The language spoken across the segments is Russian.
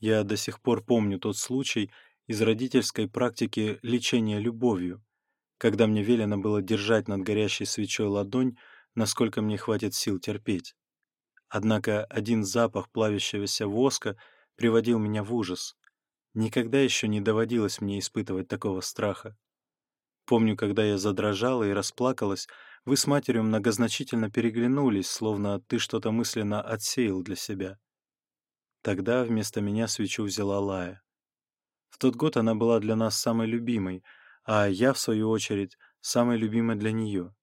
Я до сих пор помню тот случай из родительской практики лечения любовью, когда мне велено было держать над горящей свечой ладонь, насколько мне хватит сил терпеть. Однако один запах плавящегося воска приводил меня в ужас. Никогда еще не доводилось мне испытывать такого страха. Помню, когда я задрожала и расплакалась, вы с матерью многозначительно переглянулись, словно ты что-то мысленно отсеял для себя. Тогда вместо меня свечу взяла Лая. В тот год она была для нас самой любимой, а я, в свою очередь, самой любимой для нее.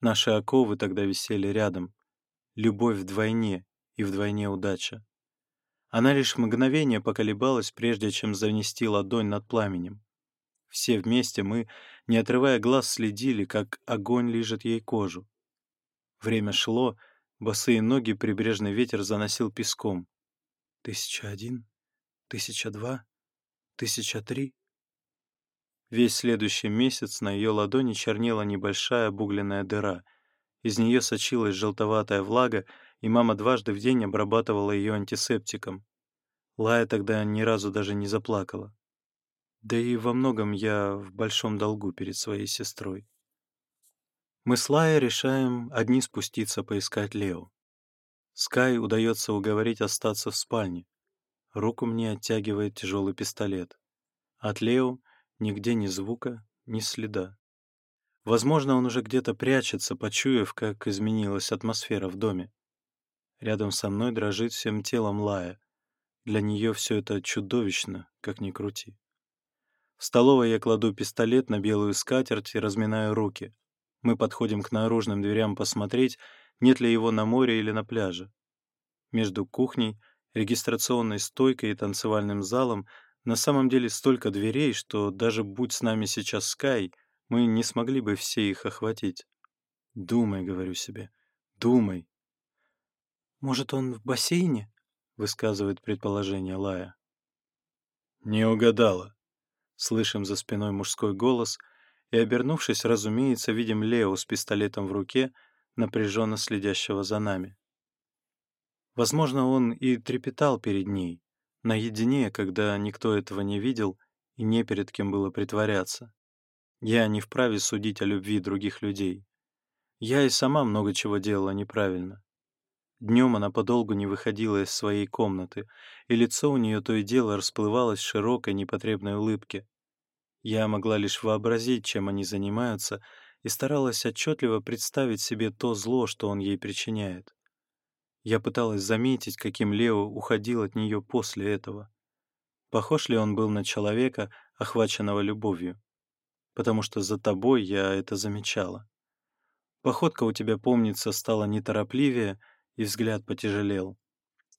Наши оковы тогда висели рядом. Любовь вдвойне и вдвойне удача. Она лишь мгновение поколебалась, прежде чем занести ладонь над пламенем. Все вместе мы, не отрывая глаз, следили, как огонь лижет ей кожу. Время шло, босые ноги прибрежный ветер заносил песком тысяча один, тысяча два, тысяча три. Весь следующий месяц на ее ладони чернела небольшая обугленная дыра. Из нее сочилась желтоватая влага, и мама дважды в день обрабатывала ее антисептиком. Лая тогда ни разу даже не заплакала. Да и во многом я в большом долгу перед своей сестрой. Мы с Лая решаем одни спуститься поискать Лео. Скай удается уговорить остаться в спальне. Руку мне оттягивает тяжелый пистолет. От Лео нигде ни звука, ни следа. Возможно, он уже где-то прячется, почуяв, как изменилась атмосфера в доме. Рядом со мной дрожит всем телом Лая. Для нее все это чудовищно, как ни крути. В столовой я кладу пистолет на белую скатерть и разминаю руки. Мы подходим к наружным дверям посмотреть — нет ли его на море или на пляже. Между кухней, регистрационной стойкой и танцевальным залом на самом деле столько дверей, что даже будь с нами сейчас Скай, мы не смогли бы все их охватить. «Думай», — говорю себе, — «думай». «Может, он в бассейне?» — высказывает предположение Лая. «Не угадала». Слышим за спиной мужской голос — и, обернувшись, разумеется, видим Лео с пистолетом в руке, напряженно следящего за нами. Возможно, он и трепетал перед ней, наедине, когда никто этого не видел и не перед кем было притворяться. Я не вправе судить о любви других людей. Я и сама много чего делала неправильно. Днем она подолгу не выходила из своей комнаты, и лицо у нее то и дело расплывалось в широкой непотребной улыбке. Я могла лишь вообразить, чем они занимаются — и старалась отчетливо представить себе то зло, что он ей причиняет. Я пыталась заметить, каким Лео уходил от нее после этого. Похож ли он был на человека, охваченного любовью? Потому что за тобой я это замечала. Походка у тебя, помнится, стала неторопливее, и взгляд потяжелел.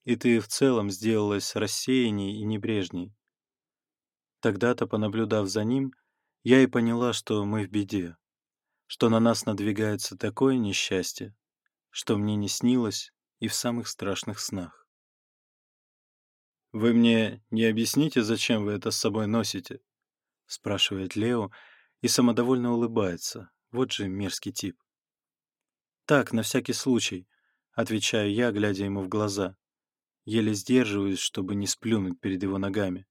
И ты в целом сделалась рассеянней и небрежней. Тогда-то, понаблюдав за ним, я и поняла, что мы в беде что на нас надвигается такое несчастье, что мне не снилось и в самых страшных снах. «Вы мне не объясните, зачем вы это с собой носите?» — спрашивает Лео и самодовольно улыбается. Вот же мерзкий тип. «Так, на всякий случай», — отвечаю я, глядя ему в глаза. Еле сдерживаюсь, чтобы не сплюнуть перед его ногами.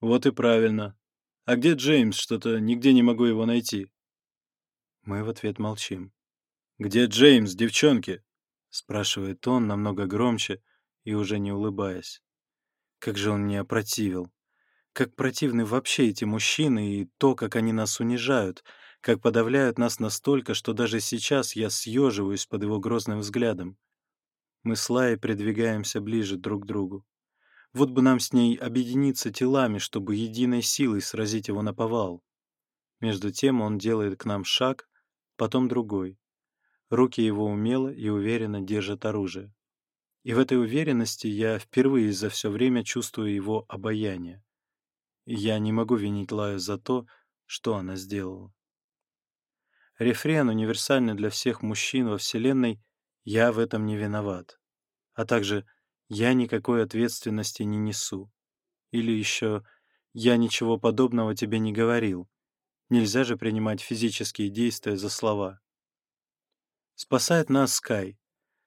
«Вот и правильно. А где Джеймс? Что-то нигде не могу его найти». Мы в ответ молчим. «Где Джеймс, девчонки?» — спрашивает он намного громче и уже не улыбаясь. Как же он мне противил. Как противны вообще эти мужчины и то, как они нас унижают, как подавляют нас настолько, что даже сейчас я съеживаюсь под его грозным взглядом. Мы с Лаей придвигаемся ближе друг к другу. Вот бы нам с ней объединиться телами, чтобы единой силой сразить его на повал. Между тем он делает к нам шаг, потом другой. Руки его умело и уверенно держат оружие. И в этой уверенности я впервые за все время чувствую его обаяние. Я не могу винить Лаю за то, что она сделала. Рефрен универсальный для всех мужчин во Вселенной «Я в этом не виноват», а также «Я никакой ответственности не несу» или еще «Я ничего подобного тебе не говорил», Нельзя же принимать физические действия за слова. Спасает нас Скай.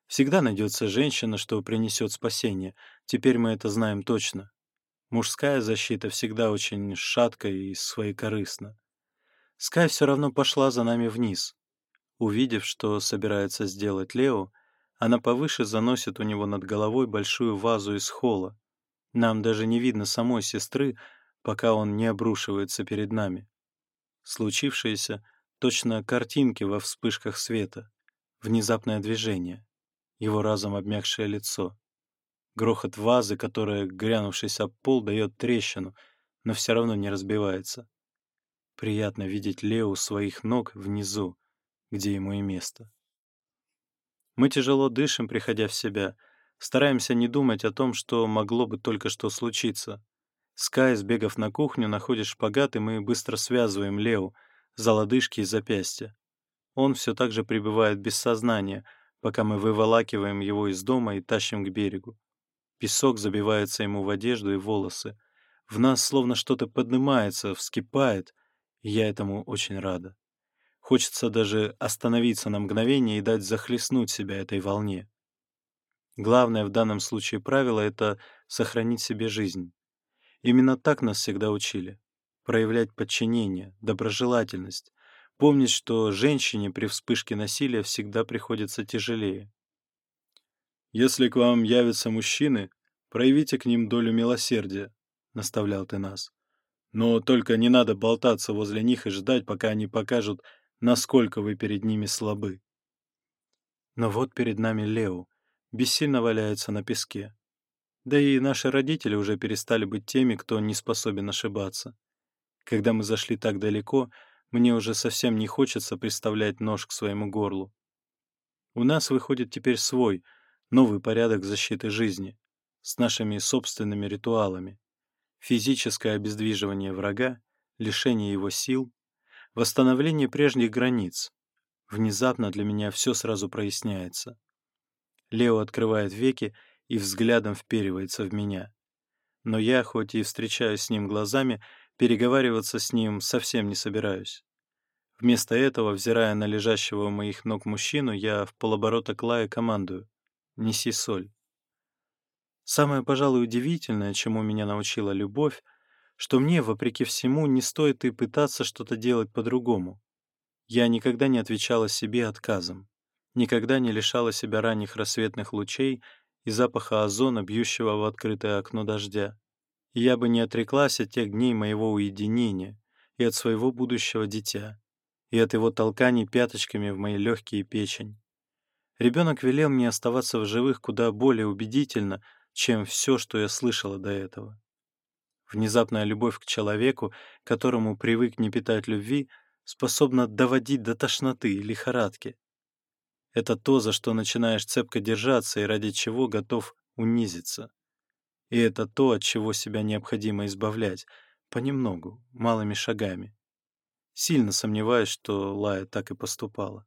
Всегда найдется женщина, что принесет спасение. Теперь мы это знаем точно. Мужская защита всегда очень шатка и своекорыстна. Скай все равно пошла за нами вниз. Увидев, что собирается сделать Лео, она повыше заносит у него над головой большую вазу из холла. Нам даже не видно самой сестры, пока он не обрушивается перед нами случившееся точно картинки во вспышках света, внезапное движение, его разом обмякшее лицо, грохот вазы, которая, грянувшись об пол, дает трещину, но все равно не разбивается. Приятно видеть Лео у своих ног внизу, где ему и место. Мы тяжело дышим, приходя в себя, стараемся не думать о том, что могло бы только что случиться. Скай, сбегав на кухню, находит шпагат, и мы быстро связываем Лео за лодыжки и запястья. Он все так же пребывает без сознания, пока мы выволакиваем его из дома и тащим к берегу. Песок забивается ему в одежду и волосы. В нас словно что-то поднимается, вскипает, и я этому очень рада. Хочется даже остановиться на мгновение и дать захлестнуть себя этой волне. Главное в данном случае правило — это сохранить себе жизнь. Именно так нас всегда учили. Проявлять подчинение, доброжелательность, помнить, что женщине при вспышке насилия всегда приходится тяжелее. «Если к вам явятся мужчины, проявите к ним долю милосердия», — наставлял ты нас. «Но только не надо болтаться возле них и ждать, пока они покажут, насколько вы перед ними слабы». Но вот перед нами Лео, бессильно валяется на песке. Да и наши родители уже перестали быть теми, кто не способен ошибаться. Когда мы зашли так далеко, мне уже совсем не хочется приставлять нож к своему горлу. У нас выходит теперь свой, новый порядок защиты жизни, с нашими собственными ритуалами. Физическое обездвиживание врага, лишение его сил, восстановление прежних границ. Внезапно для меня все сразу проясняется. Лео открывает веки и взглядом вперивается в меня. Но я, хоть и встречаюсь с ним глазами, переговариваться с ним совсем не собираюсь. Вместо этого, взирая на лежащего у моих ног мужчину, я в полоборота клая командую «Неси соль». Самое, пожалуй, удивительное, чему меня научила любовь, что мне, вопреки всему, не стоит и пытаться что-то делать по-другому. Я никогда не отвечала себе отказом, никогда не лишала себя ранних рассветных лучей и запаха озона, бьющего в открытое окно дождя. Я бы не отреклась от тех дней моего уединения и от своего будущего дитя, и от его толканий пяточками в мои легкие печень. Ребенок велел мне оставаться в живых куда более убедительно, чем все, что я слышала до этого. Внезапная любовь к человеку, которому привык не питать любви, способна доводить до тошноты и лихорадки. Это то, за что начинаешь цепко держаться и ради чего готов унизиться. И это то, от чего себя необходимо избавлять. Понемногу, малыми шагами. Сильно сомневаюсь, что Лая так и поступала.